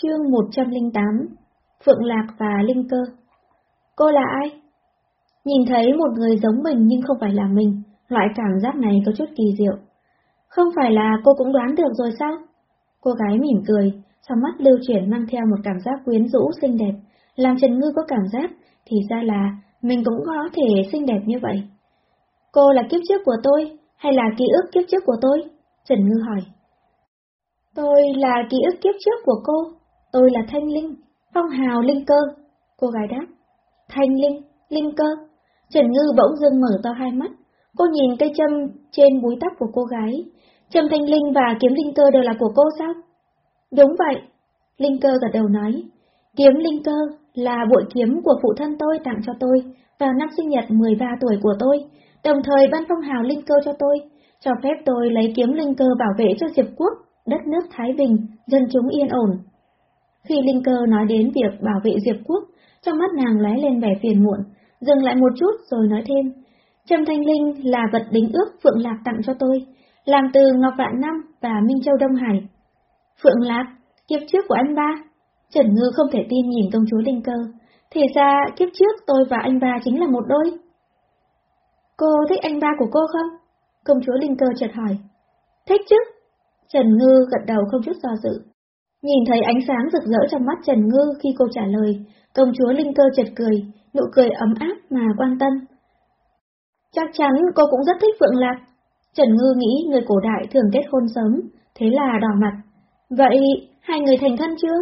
Chương 108 Phượng Lạc và Linh Cơ Cô là ai? Nhìn thấy một người giống mình nhưng không phải là mình, loại cảm giác này có chút kỳ diệu. Không phải là cô cũng đoán được rồi sao? Cô gái mỉm cười, trong mắt lưu chuyển mang theo một cảm giác quyến rũ xinh đẹp, làm Trần Ngư có cảm giác, thì ra là mình cũng có thể xinh đẹp như vậy. Cô là kiếp trước của tôi, hay là ký ức kiếp trước của tôi? Trần Ngư hỏi. Tôi là ký ức kiếp trước của cô, tôi là Thanh Linh, phong hào Linh Cơ. Cô gái đáp. Thanh Linh, Linh Cơ. Trần Ngư bỗng dưng mở to hai mắt, cô nhìn cây châm trên búi tóc của cô gái. Châm Thanh Linh và kiếm Linh Cơ đều là của cô sao? Đúng vậy, Linh Cơ gật đầu nói. Kiếm Linh Cơ là bội kiếm của phụ thân tôi tặng cho tôi vào năm sinh nhật 13 tuổi của tôi, đồng thời ban phong hào Linh Cơ cho tôi, cho phép tôi lấy kiếm Linh Cơ bảo vệ cho Diệp Quốc, đất nước Thái Bình, dân chúng yên ổn. Khi Linh Cơ nói đến việc bảo vệ Diệp Quốc, trong mắt nàng lóe lên vẻ phiền muộn, dừng lại một chút rồi nói thêm. Trâm Thanh Linh là vật đính ước Phượng Lạc tặng cho tôi, làm từ Ngọc Vạn Năm và Minh Châu Đông Hải. Phượng Lạc, kiếp trước của anh ba. Trần Ngư không thể tin nhìn công chúa Linh Cơ. Thì ra kiếp trước tôi và anh ba chính là một đôi. Cô thích anh ba của cô không? Công chúa Linh Cơ chợt hỏi. Thích chứ? Trần Ngư gật đầu không chút do dự. Nhìn thấy ánh sáng rực rỡ trong mắt Trần Ngư khi cô trả lời, công chúa Linh Cơ chợt cười, nụ cười ấm áp mà quan tâm. Chắc chắn cô cũng rất thích Phượng Lạc. Trần Ngư nghĩ người cổ đại thường kết hôn sớm, thế là đỏ mặt. Vậy, hai người thành thân chưa?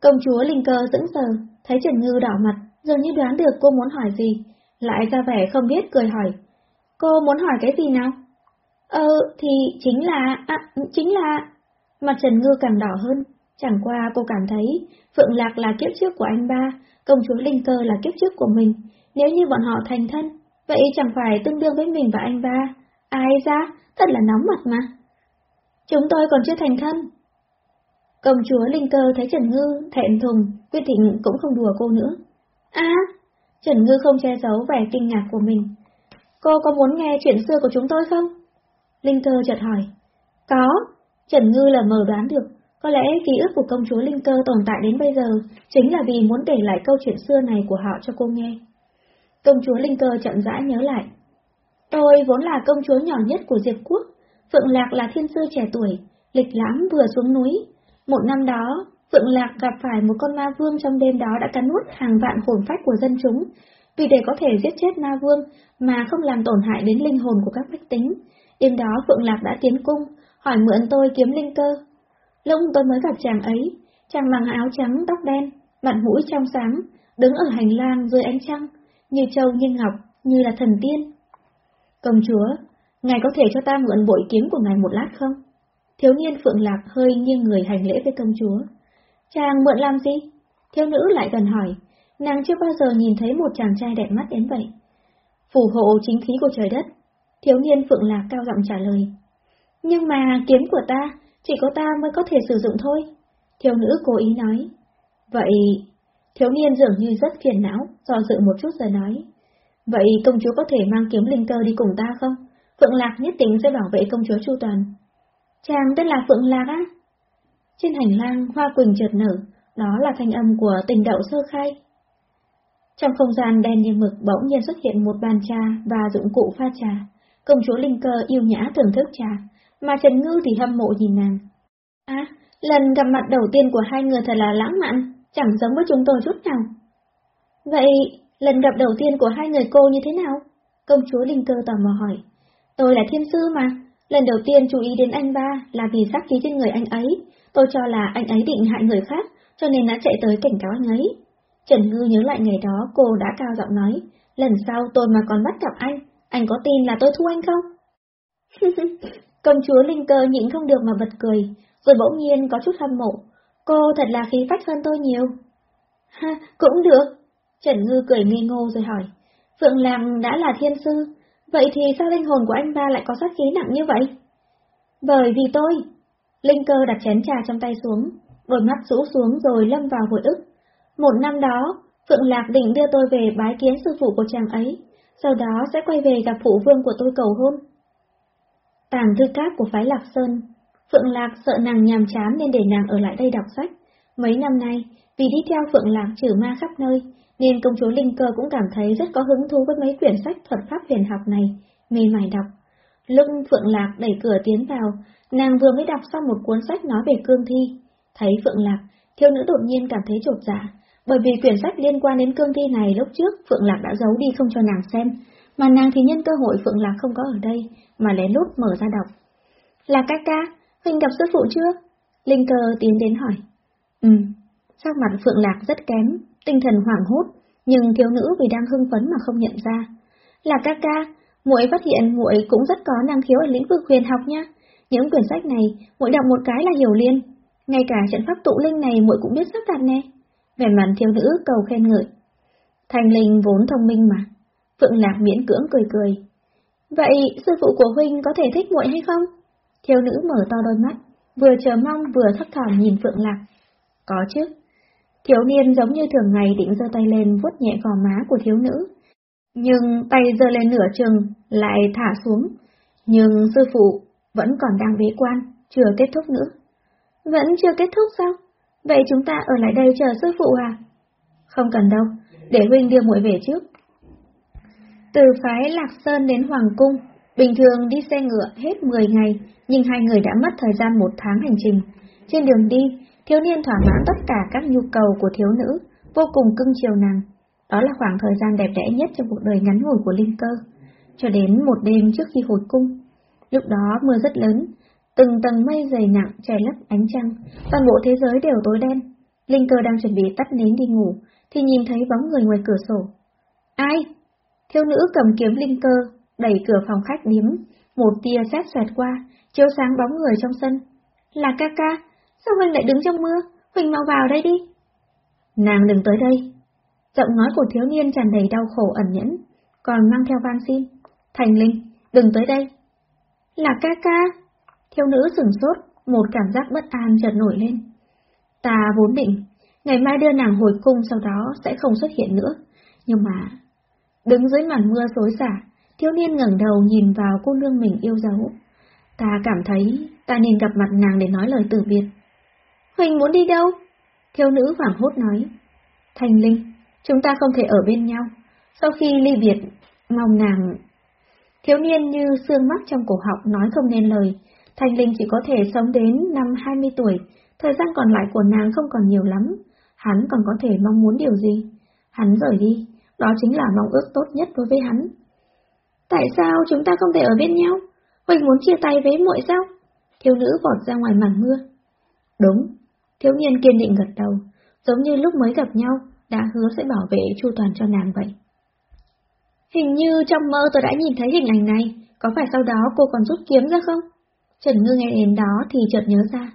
Công chúa Linh Cơ dững sờ, thấy Trần Ngư đỏ mặt, dường như đoán được cô muốn hỏi gì, lại ra vẻ không biết cười hỏi. Cô muốn hỏi cái gì nào? Ờ, thì chính là, à, chính là... Mặt Trần Ngư càng đỏ hơn, chẳng qua cô cảm thấy Phượng Lạc là kiếp trước của anh ba, công chúa Linh Cơ là kiếp trước của mình, nếu như bọn họ thành thân, vậy chẳng phải tương đương với mình và anh ba. Ai ra, thật là nóng mặt mà. Chúng tôi còn chưa thành thân. Công chúa Linh Cơ thấy Trần Ngư thẹn thùng, quyết định cũng không đùa cô nữa. À, Trần Ngư không che giấu vẻ kinh ngạc của mình. Cô có muốn nghe chuyện xưa của chúng tôi không? Linh Cơ chợt hỏi. Có, Trần Ngư là mờ đoán được, có lẽ ký ức của công chúa Linh Cơ tồn tại đến bây giờ chính là vì muốn để lại câu chuyện xưa này của họ cho cô nghe. Công chúa Linh Cơ chậm rãi nhớ lại. Tôi vốn là công chúa nhỏ nhất của Diệp Quốc, Phượng Lạc là thiên sư trẻ tuổi, lịch lãm vừa xuống núi. Một năm đó, Phượng Lạc gặp phải một con ma vương trong đêm đó đã cắn nuốt hàng vạn hồn phách của dân chúng. Vì để có thể giết chết ma vương mà không làm tổn hại đến linh hồn của các bách tính, đêm đó Phượng Lạc đã tiến cung, hỏi mượn tôi kiếm linh cơ. Lúc tôi mới gặp chàng ấy, chàng mặc áo trắng tóc đen, mặt mũi trong sáng, đứng ở hành lang dưới ánh trăng, như châu như ngọc, như là thần tiên. Công chúa, ngài có thể cho ta mượn bội kiếm của ngài một lát không? Thiếu niên Phượng Lạc hơi nghiêng người hành lễ với công chúa. Chàng mượn làm gì? Thiếu nữ lại gần hỏi, nàng chưa bao giờ nhìn thấy một chàng trai đẹp mắt đến vậy. Phù hộ chính khí của trời đất. Thiếu niên Phượng Lạc cao giọng trả lời. Nhưng mà kiếm của ta, chỉ có ta mới có thể sử dụng thôi. Thiếu nữ cố ý nói. Vậy, thiếu niên dường như rất phiền não, do dự một chút rồi nói. Vậy công chúa có thể mang kiếm linh cơ đi cùng ta không? Phượng Lạc nhất định sẽ bảo vệ công chúa Chu Toàn. Chàng tên là Phượng Lạc á? Trên hành lang, hoa quỳnh chợt nở, đó là thanh âm của tình đậu sơ khai. Trong không gian đen như mực bỗng nhiên xuất hiện một bàn trà và dụng cụ pha trà. Công chúa Linh Cơ yêu nhã thưởng thức trà, mà Trần Ngư thì hâm mộ nhìn nàng. À, lần gặp mặt đầu tiên của hai người thật là lãng mạn, chẳng giống với chúng tôi chút nào. Vậy, lần gặp đầu tiên của hai người cô như thế nào? Công chúa Linh Cơ tò mò hỏi. Tôi là thiên sư mà, lần đầu tiên chú ý đến anh ba là vì sắc khí trên người anh ấy. Tôi cho là anh ấy định hại người khác, cho nên đã chạy tới cảnh cáo anh ấy. Trần Ngư nhớ lại ngày đó cô đã cao giọng nói, lần sau tôi mà còn bắt gặp anh, anh có tin là tôi thua anh không? Công chúa Linh Cơ nhịn không được mà bật cười, rồi bỗng nhiên có chút hâm mộ. Cô thật là khí phách hơn tôi nhiều. Ha, cũng được. Trần Ngư cười ngây ngô rồi hỏi. Phượng Làng đã là thiên sư, vậy thì sao linh hồn của anh ba lại có sát khí nặng như vậy? Bởi vì tôi. Linh Cơ đặt chén trà trong tay xuống, đôi mắt rũ xuống rồi lâm vào hồi ức. Một năm đó, Phượng Lạc định đưa tôi về bái kiến sư phụ của chàng ấy, sau đó sẽ quay về gặp phụ vương của tôi cầu hôn. Tàng thư cát của phái Lạc Sơn, Phượng Lạc sợ nàng nhàm chán nên để nàng ở lại đây đọc sách. Mấy năm nay, vì đi theo Phượng Lạc trừ ma khắp nơi, nên công chúa Linh Cơ cũng cảm thấy rất có hứng thú với mấy quyển sách thuật pháp huyền học này, mê mải đọc. Lúc Phượng Lạc đẩy cửa tiến vào, nàng vừa mới đọc xong một cuốn sách nói về cương thi. Thấy Phượng Lạc, thiếu nữ đột nhiên cảm thấy trột dạ, bởi vì quyển sách liên quan đến cương thi này lúc trước Phượng Lạc đã giấu đi không cho nàng xem, mà nàng thì nhân cơ hội Phượng Lạc không có ở đây, mà lén lút mở ra đọc. Là ca ca, Huynh gặp sư phụ chưa? Linh cơ tiến đến hỏi. Ừ, sắc mặt Phượng Lạc rất kém, tinh thần hoảng hốt, nhưng thiếu nữ vì đang hưng phấn mà không nhận ra. Là ca ca, muội phát hiện muội cũng rất có năng khiếu ở lĩnh vực huyền học nha. Những quyển sách này, muội đọc một cái là hiểu liền. Ngay cả trận pháp tụ linh này muội cũng biết sắp đặt nè. Vẻ mặt thiếu nữ cầu khen ngợi. Thành linh vốn thông minh mà. Phượng Lạc miễn cưỡng cười cười. Vậy sư phụ của huynh có thể thích muội hay không? Thiếu nữ mở to đôi mắt, vừa chờ mong vừa thấp thỏm nhìn Phượng Lạc. Có chứ. Thiếu niên giống như thường ngày định giơ tay lên vuốt nhẹ gò má của thiếu nữ. Nhưng tay giơ lên nửa chừng, lại thả xuống. Nhưng sư phụ vẫn còn đang bế quan, chưa kết thúc nữa. Vẫn chưa kết thúc sao? Vậy chúng ta ở lại đây chờ sư phụ à? Không cần đâu, để huynh đưa muội về trước. Từ phái Lạc Sơn đến Hoàng Cung, bình thường đi xe ngựa hết 10 ngày, nhưng hai người đã mất thời gian một tháng hành trình. Trên đường đi, thiếu niên thỏa mãn tất cả các nhu cầu của thiếu nữ, vô cùng cưng chiều nàng. Đó là khoảng thời gian đẹp đẽ nhất trong cuộc đời ngắn ngủi của Linh Cơ. Cho đến một đêm trước khi hồi cung, lúc đó mưa rất lớn, từng tầng mây dày nặng che lấp ánh trăng, toàn bộ thế giới đều tối đen. Linh Cơ đang chuẩn bị tắt nến đi ngủ, thì nhìn thấy bóng người ngoài cửa sổ. Ai? Thiếu nữ cầm kiếm Linh Cơ, đẩy cửa phòng khách điếm, một tia sét xoẹt qua, chiếu sáng bóng người trong sân. Là ca ca, sao Huỳnh lại đứng trong mưa? Huỳnh mau vào đây đi. Nàng đừng tới đây. Giọng nói của thiếu niên tràn đầy đau khổ ẩn nhẫn, còn mang theo van xin. Thành Linh, đừng tới đây. Là ca ca. Thiếu nữ sửng sốt, một cảm giác bất an chợt nổi lên. Ta vốn định, ngày mai đưa nàng hồi cung sau đó sẽ không xuất hiện nữa. Nhưng mà, đứng dưới màn mưa xối xả, thiếu niên ngẩng đầu nhìn vào cô nương mình yêu dấu. Ta cảm thấy ta nên gặp mặt nàng để nói lời từ biệt. Huỳnh muốn đi đâu? Thiếu nữ hoảng hốt nói. Thành Linh, chúng ta không thể ở bên nhau. Sau khi ly biệt, mong nàng... Thiếu niên như xương mắt trong cổ họng nói không nên lời. Thành Linh chỉ có thể sống đến năm 20 tuổi, thời gian còn lại của nàng không còn nhiều lắm. Hắn còn có thể mong muốn điều gì? Hắn rời đi, đó chính là mong ước tốt nhất đối với hắn. Tại sao chúng ta không thể ở bên nhau? Huỳnh muốn chia tay với muội sao? Thiếu nữ vọt ra ngoài màn mưa. Đúng, thiếu niên kiên định gật đầu, giống như lúc mới gặp nhau, đã hứa sẽ bảo vệ chu toàn cho nàng vậy. Hình như trong mơ tôi đã nhìn thấy hình ảnh này, có phải sau đó cô còn rút kiếm ra không? Trần Ngư nghe đến đó thì chợt nhớ ra.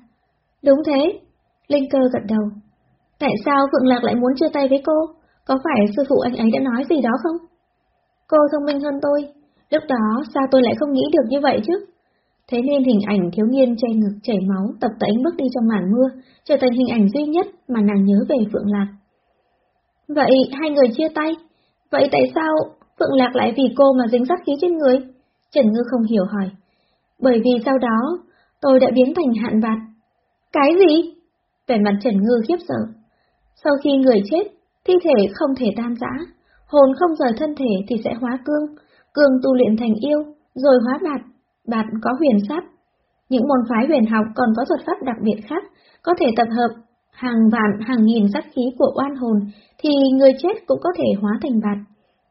Đúng thế, Linh cơ gật đầu. Tại sao Phượng Lạc lại muốn chia tay với cô? Có phải sư phụ anh ấy đã nói gì đó không? Cô thông minh hơn tôi, lúc đó sao tôi lại không nghĩ được như vậy chứ? Thế nên hình ảnh thiếu niên che ngực chảy máu tập tễnh bước đi trong màn mưa, trở thành hình ảnh duy nhất mà nàng nhớ về Phượng Lạc. Vậy hai người chia tay, vậy tại sao Phượng Lạc lại vì cô mà dính sát khí trên người? Trần Ngư không hiểu hỏi. Bởi vì sau đó, tôi đã biến thành hạn vạt. Cái gì? Vẻ mặt Trần Ngư khiếp sợ. Sau khi người chết, thi thể không thể tan rã, hồn không rời thân thể thì sẽ hóa cương, cương tu luyện thành yêu, rồi hóa bạt, bạt có huyền sát. Những môn phái huyền học còn có thuật pháp đặc biệt khác, có thể tập hợp hàng vạn hàng nghìn sát khí của oan hồn, thì người chết cũng có thể hóa thành bạt.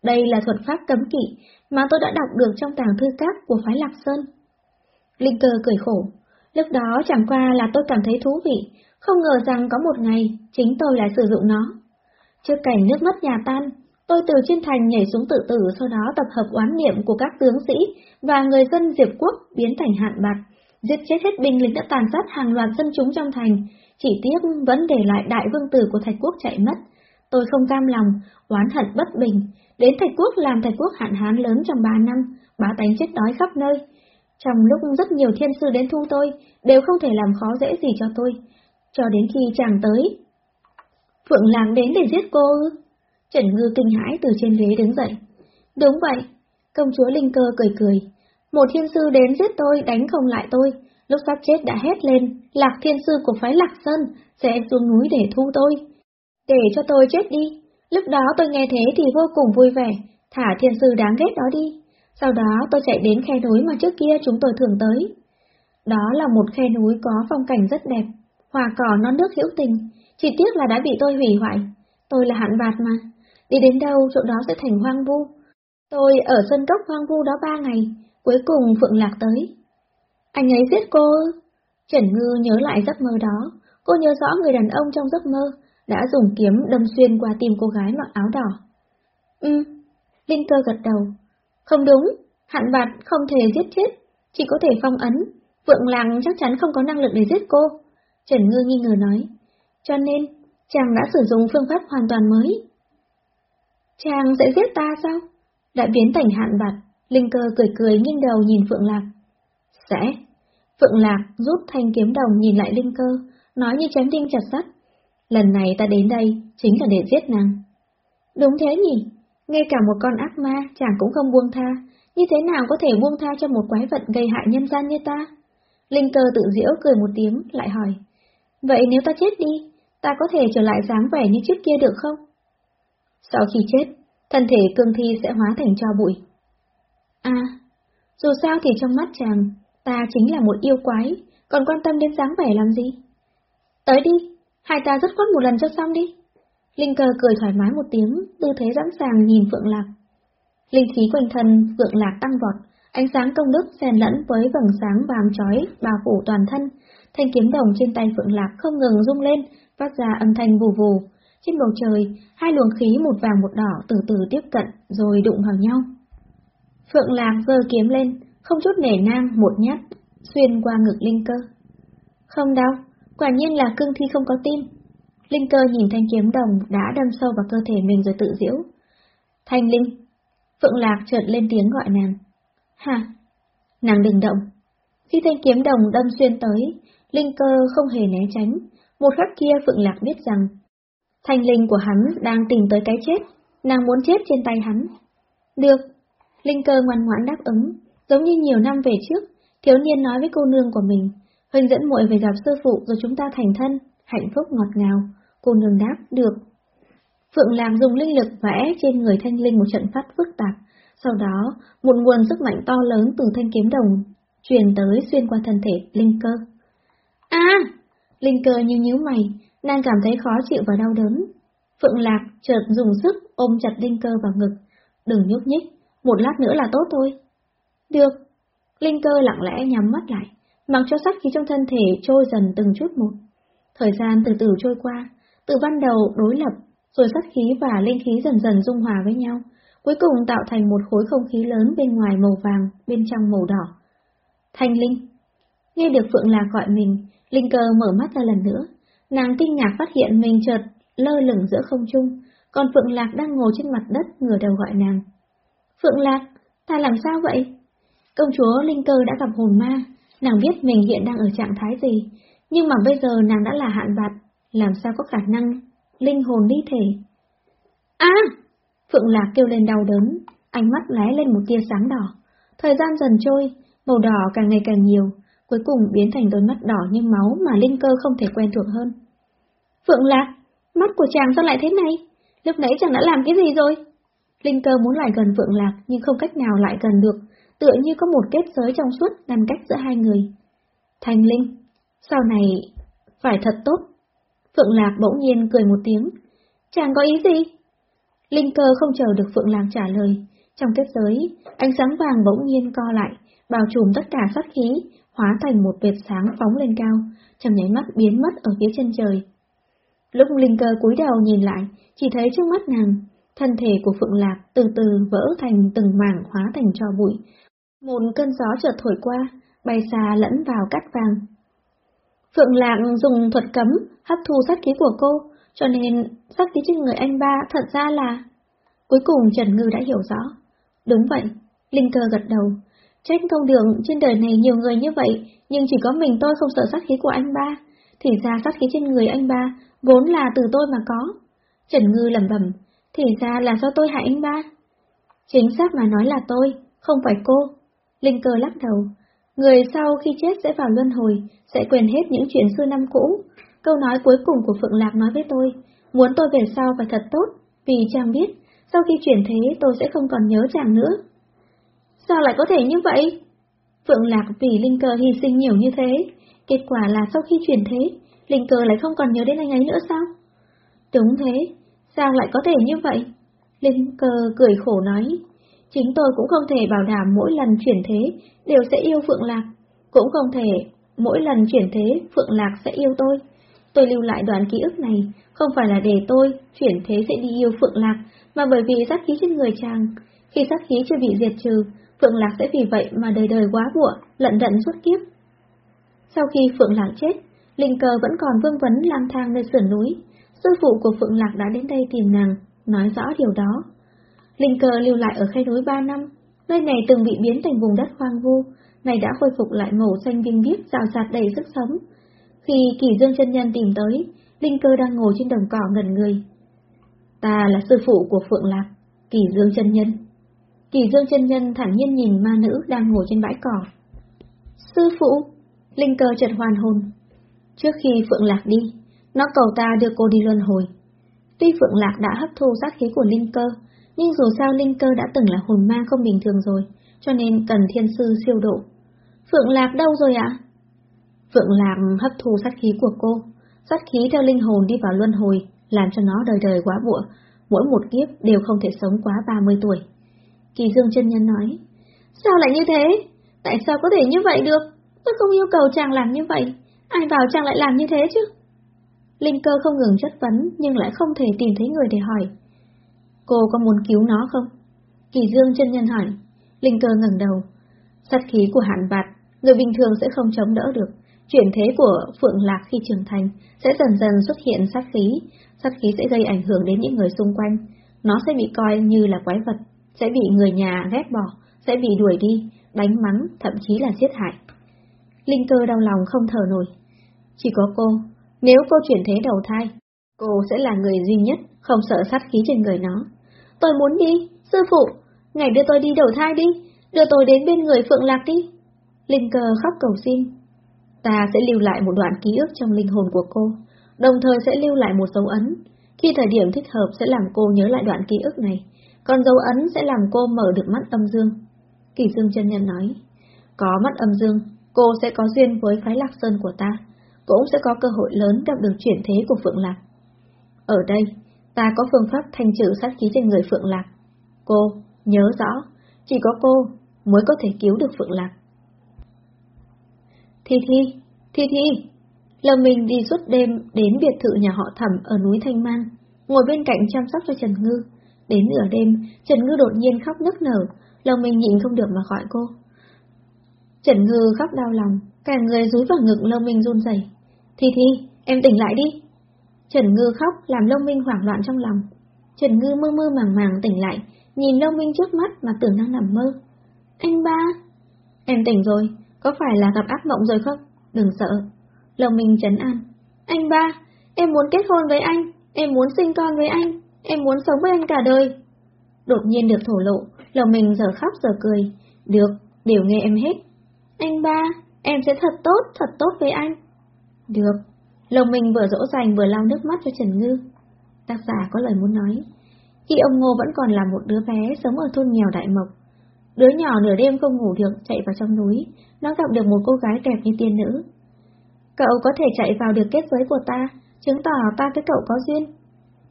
Đây là thuật pháp cấm kỵ mà tôi đã đọc được trong tàng thư các của phái Lạc Sơn. Linh cơ cười khổ, lúc đó chẳng qua là tôi cảm thấy thú vị, không ngờ rằng có một ngày chính tôi lại sử dụng nó. Trước cảnh nước mất nhà tan, tôi từ trên thành nhảy xuống tự tử sau đó tập hợp oán niệm của các tướng sĩ và người dân Diệp Quốc biến thành hạn bạc, giết chết hết binh lính đã tàn sát hàng loạt dân chúng trong thành, chỉ tiếc vẫn để lại đại vương tử của Thạch Quốc chạy mất. Tôi không cam lòng, oán hận bất bình, đến Thạch Quốc làm Thạch Quốc hạn hán lớn trong ba năm, bá tánh chết đói khắp nơi. Trong lúc rất nhiều thiên sư đến thu tôi, đều không thể làm khó dễ gì cho tôi, cho đến khi chàng tới. Phượng Làng đến để giết cô ư? Trần Ngư kinh hãi từ trên ghế đứng dậy. Đúng vậy, công chúa Linh Cơ cười cười. Một thiên sư đến giết tôi đánh không lại tôi, lúc sắp chết đã hét lên, Lạc Thiên Sư của phái Lạc Sơn sẽ xuống núi để thu tôi. Để cho tôi chết đi. Lúc đó tôi nghe thế thì vô cùng vui vẻ, thả Thiên Sư đáng ghét đó đi. Sau đó tôi chạy đến khe núi mà trước kia chúng tôi thường tới. Đó là một khe núi có phong cảnh rất đẹp, hòa cỏ non nước hữu tình, chỉ tiếc là đã bị tôi hủy hoại. Tôi là hạn bạt mà, đi đến đâu chỗ đó sẽ thành hoang vu. Tôi ở sân cốc hoang vu đó ba ngày, cuối cùng Phượng Lạc tới. Anh ấy giết cô Trần Ngư nhớ lại giấc mơ đó, cô nhớ rõ người đàn ông trong giấc mơ đã dùng kiếm đâm xuyên qua tim cô gái mặc áo đỏ. Ừ, Linh cơ gật đầu. Không đúng, hạn bạt không thể giết chết, chỉ có thể phong ấn. Phượng Lạc chắc chắn không có năng lực để giết cô. Trần Ngư nghi ngờ nói. Cho nên, chàng đã sử dụng phương pháp hoàn toàn mới. Chàng sẽ giết ta sao? đại biến thành hạn bạt, Linh cơ cười cười nghiêng đầu nhìn Phượng Lạc. Sẽ. Phượng Lạc rút thanh kiếm đồng nhìn lại Linh cơ, nói như chém đinh chặt sắt. Lần này ta đến đây chính là để giết nàng. Đúng thế nhỉ, ngay cả một con ác ma chàng cũng không buông tha, như thế nào có thể buông tha cho một quái vật gây hại nhân gian như ta? Linh cơ tự diễu cười một tiếng, lại hỏi. Vậy nếu ta chết đi, ta có thể trở lại dáng vẻ như trước kia được không? Sau khi chết, thân thể cương thi sẽ hóa thành cho bụi. À, dù sao thì trong mắt chàng, ta chính là một yêu quái, còn quan tâm đến dáng vẻ làm gì? Tới đi, hai ta rất khoát một lần cho xong đi. Linh cơ cười thoải mái một tiếng, tư thế sẵn sàng nhìn Phượng Lạc. Linh khí quanh thân Phượng Lạc tăng vọt, ánh sáng công đức xen lẫn với vầng sáng vàng chói bao phủ toàn thân. Thanh kiếm đồng trên tay Phượng Lạc không ngừng rung lên, phát ra âm thanh vù vù. Trên bầu trời, hai luồng khí một vàng một đỏ từ từ tiếp cận rồi đụng vào nhau. Phượng Lạc giơ kiếm lên, không chút nể nang một nhát, xuyên qua ngực Linh cơ. Không đau, quả nhiên là cương thi không có tim. Linh cơ nhìn thanh kiếm đồng đã đâm sâu vào cơ thể mình rồi tự diễu. Thanh Linh, Phượng Lạc chợt lên tiếng gọi nàng. Hả? Nàng đừng động. Khi thanh kiếm đồng đâm xuyên tới, Linh cơ không hề né tránh. Một khắc kia Phượng Lạc biết rằng, thanh linh của hắn đang tìm tới cái chết, nàng muốn chết trên tay hắn. Được. Linh cơ ngoan ngoãn đáp ứng, giống như nhiều năm về trước, thiếu niên nói với cô nương của mình, Huynh dẫn muội về gặp sư phụ rồi chúng ta thành thân, hạnh phúc ngọt ngào. Cô nương đáp, được. Phượng Lạc dùng linh lực vẽ trên người thanh linh một trận phát phức tạp. Sau đó, một nguồn sức mạnh to lớn từ thanh kiếm đồng truyền tới xuyên qua thân thể linh cơ. À! Linh cơ như nhíu mày, nàng cảm thấy khó chịu và đau đớn. Phượng Lạc chợt dùng sức ôm chặt linh cơ vào ngực. Đừng nhúc nhích, một lát nữa là tốt thôi. Được. Linh cơ lặng lẽ nhắm mắt lại, mặc cho sắc khí trong thân thể trôi dần từng chút một. Thời gian từ từ trôi qua, từ ban đầu đối lập, rồi sắc khí và linh khí dần dần dung hòa với nhau, cuối cùng tạo thành một khối không khí lớn bên ngoài màu vàng, bên trong màu đỏ. Thanh Linh Nghe được Phượng Lạc gọi mình, Linh cơ mở mắt ra lần nữa, nàng kinh ngạc phát hiện mình chợt lơ lửng giữa không trung, còn Phượng Lạc đang ngồi trên mặt đất ngửa đầu gọi nàng. Phượng Lạc, ta làm sao vậy? Công chúa Linh cơ đã gặp hồn ma, nàng biết mình hiện đang ở trạng thái gì, nhưng mà bây giờ nàng đã là hạn bạt, làm sao có khả năng linh hồn đi thể. À! Phượng Lạc kêu lên đau đớn, ánh mắt lóe lên một tia sáng đỏ. Thời gian dần trôi, màu đỏ càng ngày càng nhiều, cuối cùng biến thành đôi mắt đỏ như máu mà linh cơ không thể quen thuộc hơn. Phượng Lạc, mắt của chàng sao lại thế này? Lúc nãy chàng đã làm cái gì rồi? Linh cơ muốn lại gần Phượng Lạc nhưng không cách nào lại gần được, tựa như có một kết giới trong suốt ngăn cách giữa hai người. Thành Linh, sau này phải thật tốt. Phượng Lạc bỗng nhiên cười một tiếng. Chàng có ý gì? Linh cơ không chờ được Phượng Lạc trả lời. Trong kết giới, ánh sáng vàng bỗng nhiên co lại, bao trùm tất cả sát khí, hóa thành một vệt sáng phóng lên cao, trong nháy mắt biến mất ở phía chân trời. Lúc Linh cơ cúi đầu nhìn lại, chỉ thấy trước mắt nàng, thân thể của Phượng Lạc từ từ vỡ thành từng mảng hóa thành cho bụi. Một cơn gió chợt thổi qua, bay xa lẫn vào cát vàng. Phượng Lạc dùng thuật cấm hấp thu sát khí của cô, cho nên sát khí trên người anh ba thật ra là... Cuối cùng Trần Ngư đã hiểu rõ. Đúng vậy, Linh Cơ gật đầu. Trách công đường trên đời này nhiều người như vậy, nhưng chỉ có mình tôi không sợ sát khí của anh ba. Thì ra sát khí trên người anh ba vốn là từ tôi mà có. Trần Ngư lẩm bẩm, thì ra là do tôi hại anh ba. Chính xác mà nói là tôi, không phải cô. Linh Cơ lắc đầu. Người sau khi chết sẽ vào luân hồi, sẽ quên hết những chuyện xưa năm cũ. Câu nói cuối cùng của Phượng Lạc nói với tôi, muốn tôi về sau phải thật tốt, vì chàng biết, sau khi chuyển thế tôi sẽ không còn nhớ chàng nữa. Sao lại có thể như vậy? Phượng Lạc vì Linh Cơ hy sinh nhiều như thế, kết quả là sau khi chuyển thế, Linh Cơ lại không còn nhớ đến anh ấy nữa sao? Đúng thế, sao lại có thể như vậy? Linh Cơ cười khổ nói, chính tôi cũng không thể bảo đảm mỗi lần chuyển thế đều sẽ yêu Phượng Lạc, cũng không thể mỗi lần chuyển thế Phượng Lạc sẽ yêu tôi. Tôi lưu lại đoạn ký ức này, không phải là để tôi chuyển thế sẽ đi yêu Phượng Lạc, mà bởi vì sát khí trên người chàng. Khi sát khí chưa bị diệt trừ, Phượng Lạc sẽ vì vậy mà đời đời quá muộn, lận đận suốt kiếp. Sau khi Phượng Lạc chết, Linh Cờ vẫn còn vương vấn lang thang nơi sườn núi. Sư phụ của Phượng Lạc đã đến đây tìm nàng, nói rõ điều đó. Linh Cờ lưu lại ở khe núi ba năm, nơi này từng bị biến thành vùng đất hoang vu, này đã khôi phục lại màu xanh biên biếc rào rạt đầy sức sống. Khi Kỳ Dương chân nhân tìm tới, Linh Cơ đang ngồi trên đồng cỏ ngẩn người. Ta là sư phụ của Phượng Lạc, Kỳ Dương chân nhân. Kỳ Dương chân nhân thản nhiên nhìn ma nữ đang ngồi trên bãi cỏ. Sư phụ, Linh Cơ chợt hoàn hồn. Trước khi Phượng Lạc đi, nó cầu ta đưa cô đi luân hồi. Tuy Phượng Lạc đã hấp thu sát khí của Linh Cơ, nhưng dù sao Linh Cơ đã từng là hồn ma không bình thường rồi, cho nên cần thiên sư siêu độ. Phượng Lạc đâu rồi ạ? Phượng Lạc hấp thu sát khí của cô, sát khí theo linh hồn đi vào luân hồi, làm cho nó đời đời quá bụa, mỗi một kiếp đều không thể sống quá 30 tuổi. Kỳ Dương chân nhân nói, sao lại như thế? Tại sao có thể như vậy được? Tôi không yêu cầu chàng làm như vậy, ai bảo chàng lại làm như thế chứ? Linh cơ không ngừng chất vấn nhưng lại không thể tìm thấy người để hỏi. Cô có muốn cứu nó không? Kỳ Dương chân nhân hỏi. Linh cơ ngẩng đầu. Sát khí của hạn bạt, người bình thường sẽ không chống đỡ được. Chuyển thế của Phượng Lạc khi trưởng thành sẽ dần dần xuất hiện sát khí. Sát khí sẽ gây ảnh hưởng đến những người xung quanh. Nó sẽ bị coi như là quái vật, sẽ bị người nhà ghét bỏ, sẽ bị đuổi đi, đánh mắng, thậm chí là giết hại. Linh cơ đau lòng không thở nổi. Chỉ có cô, nếu cô chuyển thế đầu thai, cô sẽ là người duy nhất không sợ sát khí trên người nó. Tôi muốn đi, sư phụ, ngài đưa tôi đi đầu thai đi, đưa tôi đến bên người Phượng Lạc đi. Linh cơ khóc cầu xin. Ta sẽ lưu lại một đoạn ký ức trong linh hồn của cô, đồng thời sẽ lưu lại một dấu ấn. Khi thời điểm thích hợp sẽ làm cô nhớ lại đoạn ký ức này, còn dấu ấn sẽ làm cô mở được mắt âm dương. Kỳ Dương chân nhân nói, có mắt âm dương, cô sẽ có duyên với phái Lạc Sơn của ta, cũng sẽ có cơ hội lớn gặp được chuyển thế của Phượng Lạc. Ở đây, ta có phương pháp thanh trừ sát khí trên người Phượng Lạc. Cô, nhớ rõ, chỉ có cô mới có thể cứu được Phượng Lạc. Thi Thi, Thi Thi, Lâm Minh đi suốt đêm đến biệt thự nhà họ thẩm ở núi Thanh Man, ngồi bên cạnh chăm sóc cho Trần Ngư. Đến nửa đêm, Trần Ngư đột nhiên khóc nức nở, Lâm Minh nhịn không được mà gọi cô. Trần Ngư khóc đau lòng, cả người rúi vào ngực Lâm Minh run rẩy. Thi Thi, em tỉnh lại đi. Trần Ngư khóc làm Lâm Minh hoảng loạn trong lòng. Trần Ngư mơ mơ màng màng tỉnh lại, nhìn Lâm Minh trước mắt mà tưởng đang nằm mơ. Anh ba! Em tỉnh rồi, có phải là gặp ác mộng rồi không? Đừng sợ. Lâm Minh trấn an. Anh ba, em muốn kết hôn với anh, em muốn sinh con với anh, em muốn sống với anh cả đời. Đột nhiên được thổ lộ, lòng mình giờ khóc giờ cười. Được, đều nghe em hết. Anh ba, em sẽ thật tốt, thật tốt với anh. Được. lòng mình vừa dỗ dành vừa lau nước mắt cho Trần Ngư. Tác giả có lời muốn nói. Khi ông Ngô vẫn còn là một đứa bé sống ở thôn nghèo Đại Mộc, đứa nhỏ nửa đêm không ngủ được chạy vào trong núi, nó gặp được một cô gái đẹp như tiên nữ. Cậu có thể chạy vào được kết giới của ta, chứng tỏ ta với cậu có duyên.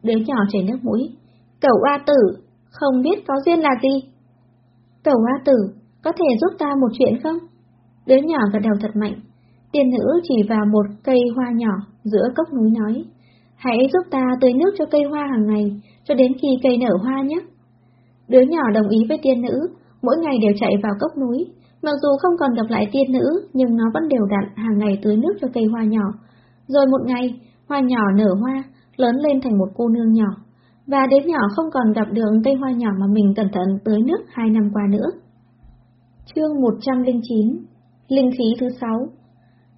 Đứa nhỏ chảy nước mũi. Cậu A tử, không biết có duyên là gì. Cậu A tử, có thể giúp ta một chuyện không? Đứa nhỏ gật đầu thật mạnh, Tiên nữ chỉ vào một cây hoa nhỏ giữa cốc núi nói, hãy giúp ta tưới nước cho cây hoa hàng ngày, cho đến khi cây nở hoa nhé. Đứa nhỏ đồng ý với tiên nữ, mỗi ngày đều chạy vào cốc núi, mặc dù không còn gặp lại tiên nữ, nhưng nó vẫn đều đặn hàng ngày tưới nước cho cây hoa nhỏ. Rồi một ngày, hoa nhỏ nở hoa, lớn lên thành một cô nương nhỏ, và đến nhỏ không còn gặp được cây hoa nhỏ mà mình cẩn thận tưới nước hai năm qua nữa. Chương 109 Linh khí thứ sáu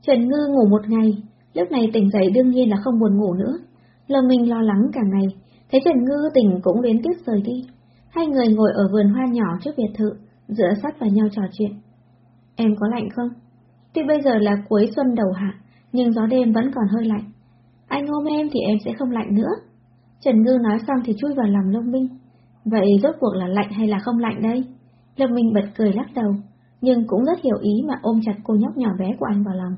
Trần Ngư ngủ một ngày, lúc này tỉnh dậy đương nhiên là không buồn ngủ nữa. Lòng mình lo lắng cả ngày, thấy Trần Ngư tỉnh cũng đến tiếc rời đi. Hai người ngồi ở vườn hoa nhỏ trước biệt thự, dựa sát vào nhau trò chuyện. Em có lạnh không? Tuy bây giờ là cuối xuân đầu hạ, nhưng gió đêm vẫn còn hơi lạnh. Anh ôm em thì em sẽ không lạnh nữa. Trần Ngư nói xong thì chui vào lòng Lâm Minh. Vậy rốt cuộc là lạnh hay là không lạnh đây? Lâm Minh bật cười lắc đầu, nhưng cũng rất hiểu ý mà ôm chặt cô nhóc nhỏ bé của anh vào lòng.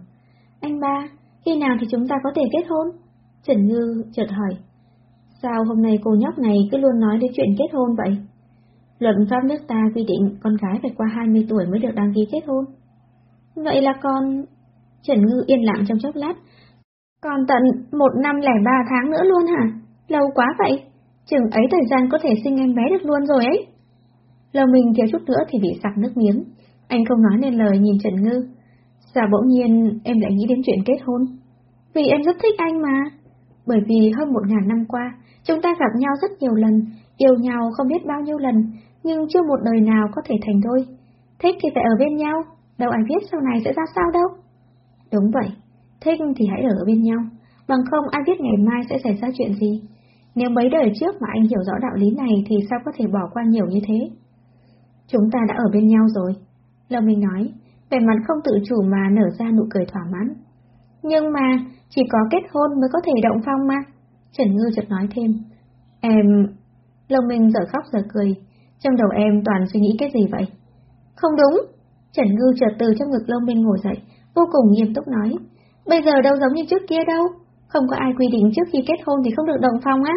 Anh ba, khi nào thì chúng ta có thể kết hôn? Trần Ngư chợt hỏi. Sao hôm nay cô nhóc này cứ luôn nói đến chuyện kết hôn vậy? Luật pháp nước ta quy định con gái phải qua 20 tuổi mới được đăng ký kết hôn. Vậy là con... Trần Ngư yên lặng trong chốc lát. Còn tận một năm lẻ ba tháng nữa luôn hả? Lâu quá vậy. Chừng ấy thời gian có thể sinh em bé được luôn rồi ấy. Lâu mình thiếu chút nữa thì bị sặc nước miếng. Anh không nói nên lời nhìn Trần Ngư. Sao bỗng nhiên em lại nghĩ đến chuyện kết hôn? Vì em rất thích anh mà. Bởi vì hơn một ngàn năm qua, chúng ta gặp nhau rất nhiều lần, yêu nhau không biết bao nhiêu lần, nhưng chưa một đời nào có thể thành đôi. Thích thì phải ở bên nhau, đâu ai biết sau này sẽ ra sao đâu. Đúng vậy, thích thì hãy ở bên nhau, bằng không ai biết ngày mai sẽ xảy ra chuyện gì. Nếu mấy đời trước mà anh hiểu rõ đạo lý này thì sao có thể bỏ qua nhiều như thế? Chúng ta đã ở bên nhau rồi. Lâm Minh nói, vẻ mặt không tự chủ mà nở ra nụ cười thỏa mãn. Nhưng mà, chỉ có kết hôn mới có thể động phong mà. Trần Ngư chợt nói thêm. Em... Lâm Minh giờ khóc giờ cười. Trong đầu em toàn suy nghĩ cái gì vậy? Không đúng. Trần Ngư chợt từ trong ngực Lâm Minh ngồi dậy, vô cùng nghiêm túc nói. Bây giờ đâu giống như trước kia đâu. Không có ai quy định trước khi kết hôn thì không được đồng phong á.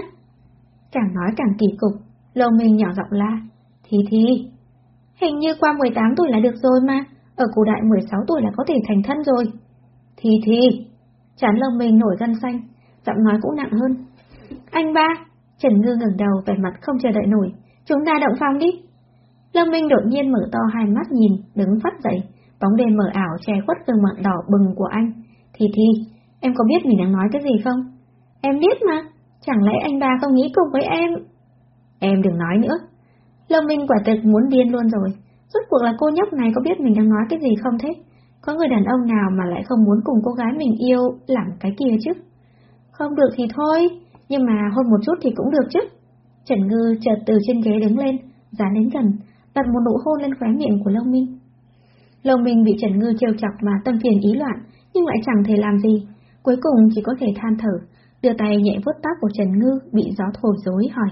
Càng nói càng kỳ cục, Lô Minh nhỏ giọng la. Thì thì, hình như qua 18 tuổi là được rồi mà, ở cổ đại 16 tuổi là có thể thành thân rồi. Thì thì, chán lông mình nổi gân xanh, giọng nói cũng nặng hơn. Anh ba, Trần Ngư ngẩng đầu vẻ mặt không chờ đợi nổi, chúng ta động phong đi. Lâm Minh đột nhiên mở to hai mắt nhìn, đứng phát dậy, bóng đêm mờ ảo che khuất gương mặt đỏ bừng của anh. Thì thì, em có biết mình đang nói cái gì không? Em biết mà, chẳng lẽ anh ba không nghĩ cùng với em? Em đừng nói nữa. Lâm Minh quả thực muốn điên luôn rồi. Rốt cuộc là cô nhóc này có biết mình đang nói cái gì không thế? Có người đàn ông nào mà lại không muốn cùng cô gái mình yêu làm cái kia chứ? Không được thì thôi, nhưng mà hôn một chút thì cũng được chứ. Trần Ngư chợt từ trên ghế đứng lên, dán đến gần, đặt một nụ hôn lên khóe miệng của Long Minh. Long Minh bị Trần Ngư trêu chọc mà tâm phiền ý loạn, nhưng lại chẳng thể làm gì. Cuối cùng chỉ có thể than thở, đưa tay nhẹ vuốt tóc của Trần Ngư bị gió thổi rối hỏi.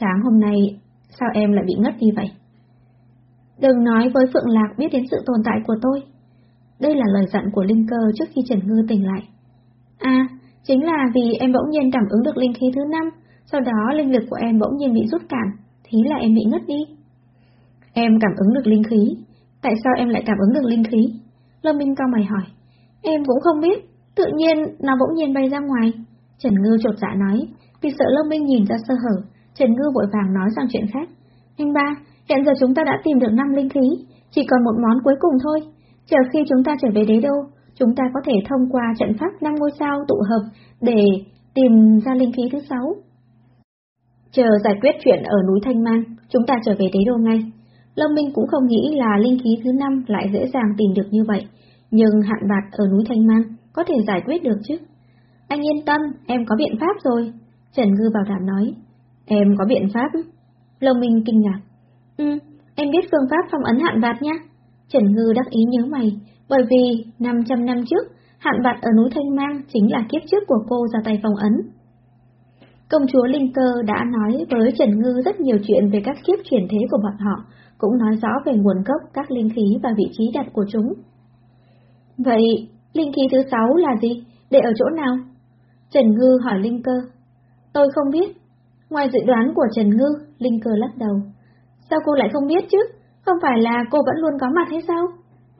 Sáng hôm nay, sao em lại bị ngất đi vậy? Đừng nói với Phượng Lạc biết đến sự tồn tại của tôi. Đây là lời dặn của Linh Cơ trước khi Trần Ngư tỉnh lại. À, chính là vì em bỗng nhiên cảm ứng được linh khí thứ năm, sau đó linh lực của em bỗng nhiên bị rút cạn, thế là em bị ngất đi. Em cảm ứng được linh khí, tại sao em lại cảm ứng được linh khí? Lâm Minh cao mày hỏi. Em cũng không biết, tự nhiên nó bỗng nhiên bay ra ngoài. Trần Ngư chột dạ nói, vì sợ Lâm Minh nhìn ra sơ hở, Trần Ngư vội vàng nói sang chuyện khác. Anh ba, hiện giờ chúng ta đã tìm được năm linh khí, chỉ còn một món cuối cùng thôi. Chờ khi chúng ta trở về đế đô, chúng ta có thể thông qua trận pháp năm ngôi sao tụ hợp để tìm ra linh khí thứ sáu. Chờ giải quyết chuyện ở núi Thanh Mang, chúng ta trở về đế đô ngay. Lâm Minh cũng không nghĩ là linh khí thứ năm lại dễ dàng tìm được như vậy, nhưng hạn bạc ở núi Thanh Mang có thể giải quyết được chứ. Anh yên tâm, em có biện pháp rồi. Trần Ngư bảo đảm nói. Em có biện pháp? Lông Minh kinh ngạc. Ừ, em biết phương pháp phong ấn hạn bạc nhá. Trần Ngư đắc ý nhớ mày, bởi vì 500 năm trước, hạn bạc ở núi Thanh Mang chính là kiếp trước của cô ra tay phong ấn. Công chúa Linh Cơ đã nói với Trần Ngư rất nhiều chuyện về các kiếp chuyển thế của bọn họ, cũng nói rõ về nguồn gốc các linh khí và vị trí đặt của chúng. Vậy, linh khí thứ sáu là gì? Để ở chỗ nào? Trần Ngư hỏi Linh Cơ. Tôi không biết. Ngoài dự đoán của Trần Ngư, Linh Cơ lắc đầu. Sao cô lại không biết chứ? Không phải là cô vẫn luôn có mặt hay sao?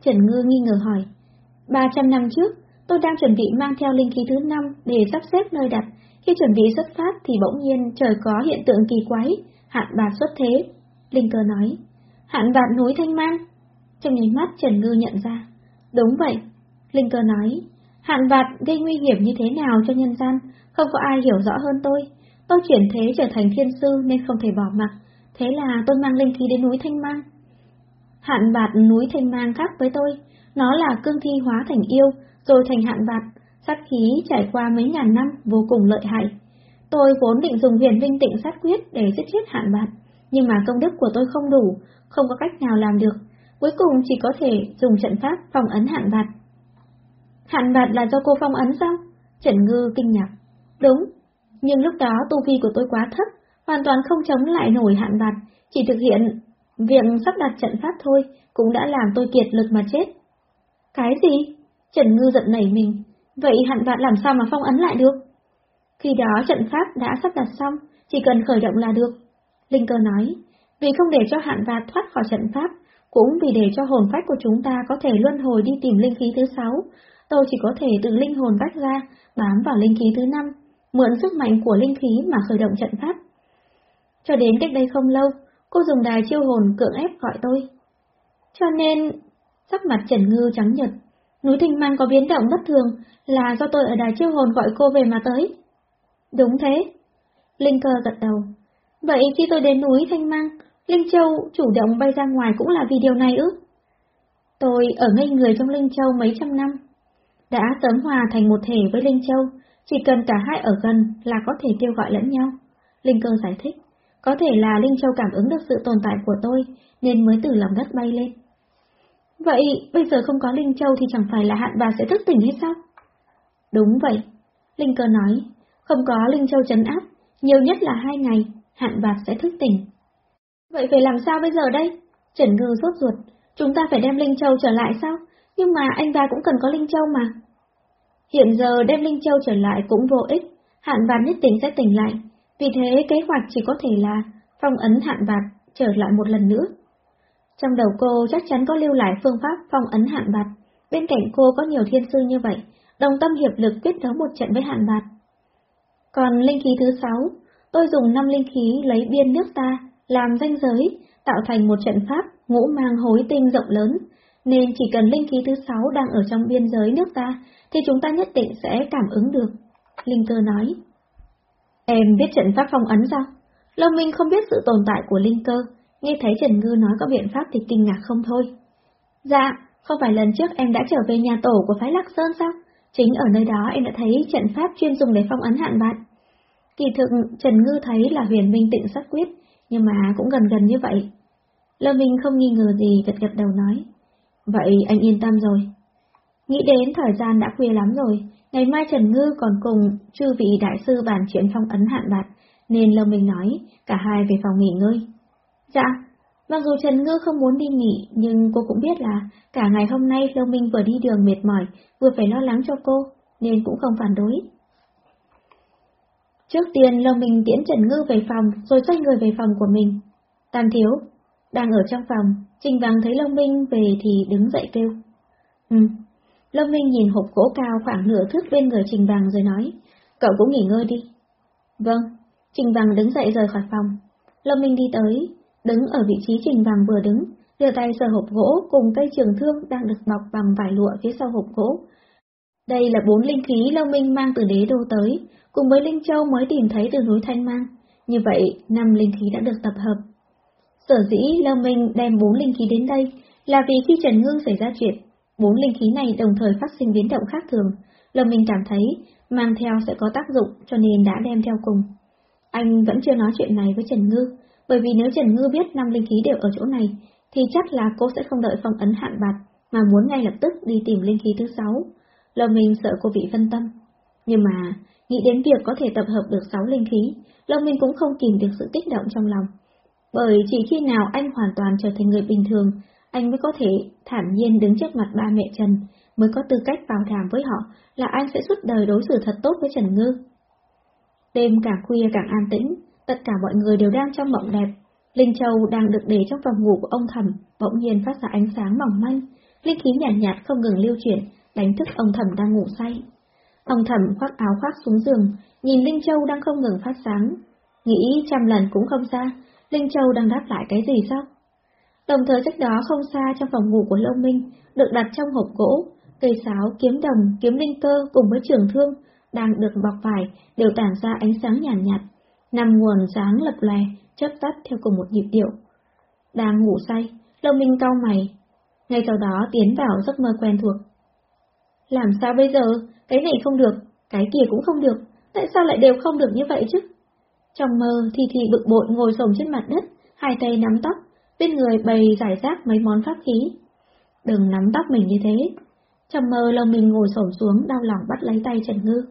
Trần Ngư nghi ngờ hỏi. 300 năm trước, tôi đang chuẩn bị mang theo linh khí thứ năm để sắp xếp nơi đặt. Khi chuẩn bị xuất phát thì bỗng nhiên trời có hiện tượng kỳ quái, hạn bạt xuất thế. Linh cơ nói, hạn bạt núi Thanh Mang. Trong nháy mắt Trần Ngư nhận ra. Đúng vậy. Linh cơ nói, hạn vạt gây nguy hiểm như thế nào cho nhân gian, không có ai hiểu rõ hơn tôi. Tôi chuyển thế trở thành thiên sư nên không thể bỏ mặc. Thế là tôi mang linh khí đến núi Thanh Mang. Hạn bạt núi Thanh Mang khác với tôi, nó là cương thi hóa thành yêu, rồi thành hạn bạt, sát khí trải qua mấy ngàn năm vô cùng lợi hại. Tôi vốn định dùng huyền vinh tịnh sát quyết để giết chết hạn bạt, nhưng mà công đức của tôi không đủ, không có cách nào làm được cuối cùng chỉ có thể dùng trận pháp phong ấn hạn bạt. Hạn bạt là do cô phong ấn sao? Trần Ngư kinh ngạc. Đúng, nhưng lúc đó tu vi của tôi quá thấp, hoàn toàn không chống lại nổi hạn bạt, chỉ thực hiện việc sắp đặt trận pháp thôi cũng đã làm tôi kiệt lực mà chết. Cái gì? Trần Ngư giận nảy mình, vậy hạn bạt làm sao mà phong ấn lại được? Khi đó trận pháp đã sắp đặt xong, chỉ cần khởi động là được. Linh cơ nói, vì không để cho hạn bạt thoát khỏi trận pháp, cũng vì để cho hồn phách của chúng ta có thể luân hồi đi tìm linh khí thứ sáu, tôi chỉ có thể từ linh hồn vách ra, bám vào linh khí thứ năm, mượn sức mạnh của linh khí mà khởi động trận pháp. Cho đến cách đây không lâu, cô dùng đài chiêu hồn cưỡng ép gọi tôi. Cho nên, sắc mặt Trần Ngư trắng nhật, núi Thanh Mang có biến động bất thường là do tôi ở đài chiêu hồn gọi cô về mà tới. Đúng thế. Linh cơ gật đầu. Vậy khi tôi đến núi Thanh Mang, Linh Châu chủ động bay ra ngoài cũng là vì điều này ư? Tôi ở ngay người trong Linh Châu mấy trăm năm, đã sớm hòa thành một thể với Linh Châu, chỉ cần cả hai ở gần là có thể kêu gọi lẫn nhau. Linh cơ giải thích, có thể là Linh Châu cảm ứng được sự tồn tại của tôi, nên mới từ lòng đất bay lên. Vậy, bây giờ không có Linh Châu thì chẳng phải là hạn bà sẽ thức tỉnh hay sao? Đúng vậy, Linh cơ nói, không có Linh Châu chấn áp, nhiều nhất là hai ngày, hạn bà sẽ thức tỉnh. Vậy phải làm sao bây giờ đây? Trần Ngư rốt ruột, chúng ta phải đem Linh Châu trở lại sao? Nhưng mà anh ta cũng cần có Linh Châu mà. Hiện giờ đem Linh Châu trở lại cũng vô ích, hạn bạc nhất định sẽ tỉnh lại, vì thế kế hoạch chỉ có thể là phong ấn hạn bạc trở lại một lần nữa. Trong đầu cô chắc chắn có lưu lại phương pháp phong ấn hạn bạc, bên cạnh cô có nhiều thiên sư như vậy, đồng tâm hiệp lực quyết đấu một trận với hạn bạc. Còn linh khí thứ sáu, tôi dùng năm linh khí lấy biên nước ta làm danh giới, tạo thành một trận pháp ngũ mang hối tinh rộng lớn, nên chỉ cần linh khí thứ sáu đang ở trong biên giới nước ta, thì chúng ta nhất định sẽ cảm ứng được. Linh cơ nói. Em biết trận pháp phong ấn sao? Lâm Minh không biết sự tồn tại của linh cơ, nghe thấy Trần Ngư nói có biện pháp thì kinh ngạc không thôi. Dạ, không phải lần trước em đã trở về nhà tổ của phái Lạc Sơn sao? Chính ở nơi đó em đã thấy trận pháp chuyên dùng để phong ấn hạn bạn. Kỳ thực, Trần Ngư thấy là huyền minh tịnh sát quyết, nhưng mà cũng gần gần như vậy. Lâm Minh không nghi ngờ gì gật gật đầu nói. Vậy anh yên tâm rồi. Nghĩ đến thời gian đã khuya lắm rồi, ngày mai Trần Ngư còn cùng chư vị đại sư bàn chuyện phong ấn hạn bạc, nên Lâm Minh nói cả hai về phòng nghỉ ngơi. Dạ, mặc dù Trần Ngư không muốn đi nghỉ, nhưng cô cũng biết là cả ngày hôm nay Lâm Minh vừa đi đường mệt mỏi, vừa phải lo lắng cho cô, nên cũng không phản đối. Trước tiên Lâm Minh tiễn Trần Ngư về phòng, rồi xoay người về phòng của mình. Tam thiếu, đang ở trong phòng, Trình Bằng thấy Lâm Minh về thì đứng dậy kêu. Ừ. Lâm Minh nhìn hộp gỗ cao khoảng nửa thước bên người Trình Bằng rồi nói, cậu cũng nghỉ ngơi đi. Vâng, Trình Bằng đứng dậy rời khỏi phòng. Lâm Minh đi tới, đứng ở vị trí Trình Bằng vừa đứng, đưa tay sờ hộp gỗ cùng cây trường thương đang được bọc bằng vải lụa phía sau hộp gỗ. Đây là bốn linh khí Lâm Minh mang từ đế đô tới, cùng với Linh Châu mới tìm thấy từ núi Thanh Mang. Như vậy, năm linh khí đã được tập hợp. Sở dĩ Lâm Minh đem bốn linh khí đến đây là vì khi Trần Ngưng xảy ra chuyện, bốn linh khí này đồng thời phát sinh biến động khác thường. Lâm Minh cảm thấy mang theo sẽ có tác dụng cho nên đã đem theo cùng. Anh vẫn chưa nói chuyện này với Trần Ngư, bởi vì nếu Trần Ngư biết năm linh khí đều ở chỗ này, thì chắc là cô sẽ không đợi phong ấn hạn bạc, mà muốn ngay lập tức đi tìm linh khí thứ sáu. Lâm Minh sợ cô bị phân tâm. Nhưng mà, nghĩ đến việc có thể tập hợp được sáu linh khí, Lâm Minh cũng không kìm được sự kích động trong lòng. Bởi chỉ khi nào anh hoàn toàn trở thành người bình thường, anh mới có thể thản nhiên đứng trước mặt ba mẹ Trần, mới có tư cách bảo đảm với họ là anh sẽ suốt đời đối xử thật tốt với Trần Ngư. Đêm càng khuya càng an tĩnh, tất cả mọi người đều đang trong mộng đẹp. Linh Châu đang được để trong phòng ngủ của ông Thẩm, bỗng nhiên phát ra ánh sáng mỏng manh, linh khí nhàn nhạt, nhạt không ngừng lưu chuyển, đánh thức ông Thẩm đang ngủ say. Ông Thẩm khoác áo khoác xuống giường, nhìn Linh Châu đang không ngừng phát sáng, nghĩ trăm lần cũng không xa, Linh Châu đang đáp lại cái gì sao? Đồng thời cách đó không xa trong phòng ngủ của Lâu Minh, được đặt trong hộp gỗ, cây sáo, kiếm đồng, kiếm linh cơ cùng với trường thương, đang được bọc vải, đều tản ra ánh sáng nhàn nhạt, nhạt, nằm nguồn sáng lập lè, chớp tắt theo cùng một nhịp điệu. Đang ngủ say, Lâu Minh cau mày, ngay sau đó tiến vào giấc mơ quen thuộc. Làm sao bây giờ, cái này không được, cái kia cũng không được, tại sao lại đều không được như vậy chứ? Trong mơ, Thi Thi bực bội ngồi sồn trên mặt đất, hai tay nắm tóc, bên người bày giải rác mấy món pháp khí. Đừng nắm tóc mình như thế. Trong mơ lòng mình ngồi xổm xuống đau lòng bắt lấy tay Trần Ngư.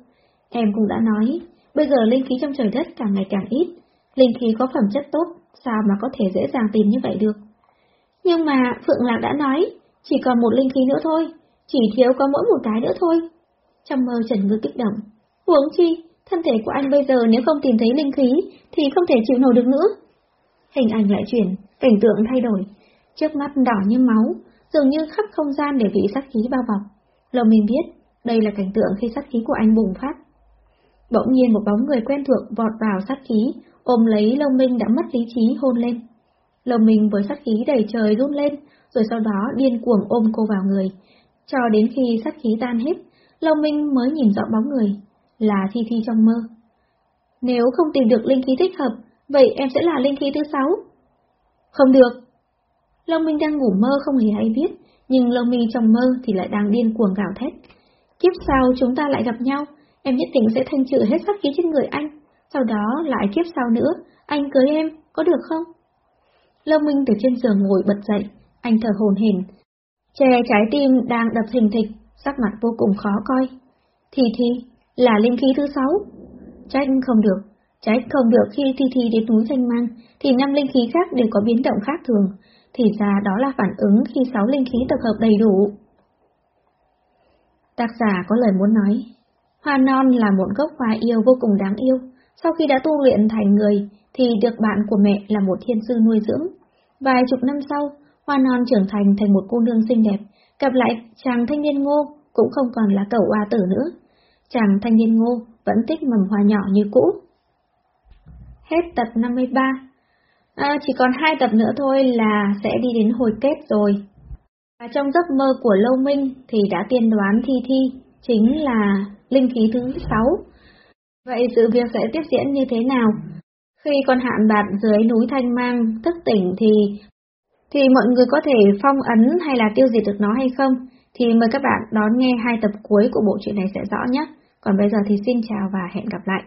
Em cũng đã nói, bây giờ linh khí trong trời đất càng ngày càng ít, linh khí có phẩm chất tốt, sao mà có thể dễ dàng tìm như vậy được. Nhưng mà Phượng Lạc đã nói, chỉ còn một linh khí nữa thôi, chỉ thiếu có mỗi một cái nữa thôi. Trong mơ Trần Ngư kích động. Huống chi, thân thể của anh bây giờ nếu không tìm thấy linh khí thì không thể chịu nổi được nữa. Hình ảnh lại chuyển, cảnh tượng thay đổi. Trước mắt đỏ như máu, dường như khắp không gian để bị sát khí bao bọc. Lồng mình biết, đây là cảnh tượng khi sát khí của anh bùng phát. Bỗng nhiên một bóng người quen thuộc vọt vào sát khí, ôm lấy Lông Minh đã mất lý trí hôn lên. Lông Minh với sát khí đầy trời run lên, rồi sau đó điên cuồng ôm cô vào người. Cho đến khi sát khí tan hết, Long Minh mới nhìn rõ bóng người, là Thi Thi trong mơ. Nếu không tìm được linh khí thích hợp, vậy em sẽ là linh khí thứ sáu. Không được. Long Minh đang ngủ mơ không hề hay biết, nhưng Long Minh trong mơ thì lại đang điên cuồng gào thét. Kiếp sau chúng ta lại gặp nhau, em nhất định sẽ thanh trừ hết sát khí trên người anh, sau đó lại kiếp sau nữa, anh cưới em, có được không? Long Minh từ trên giường ngồi bật dậy, anh thở hồn hển, che trái tim đang đập thình thịch, sắc mặt vô cùng khó coi. Thì thì, là linh khí thứ sáu. Trách không được, trách không được khi Thi Thi đến núi Thanh Mang, thì năm linh khí khác đều có biến động khác thường, thì ra đó là phản ứng khi sáu linh khí tập hợp đầy đủ. Tác giả có lời muốn nói, hoa non là một gốc hoa yêu vô cùng đáng yêu, sau khi đã tu luyện thành người thì được bạn của mẹ là một thiên sư nuôi dưỡng. Vài chục năm sau, hoa non trưởng thành thành một cô nương xinh đẹp, gặp lại chàng thanh niên ngô cũng không còn là cậu oa tử nữa. Chàng thanh niên ngô vẫn thích mầm hoa nhỏ như cũ. Hết tập 53 À, chỉ còn hai tập nữa thôi là sẽ đi đến hồi kết rồi. Và trong giấc mơ của Lâu Minh thì đã tiên đoán Thi Thi chính là linh khí thứ sáu. Vậy sự việc sẽ tiếp diễn như thế nào? Khi con hạn bạc dưới núi Thanh Mang thức tỉnh thì thì mọi người có thể phong ấn hay là tiêu diệt được nó hay không? Thì mời các bạn đón nghe hai tập cuối của bộ truyện này sẽ rõ nhé. Còn bây giờ thì xin chào và hẹn gặp lại.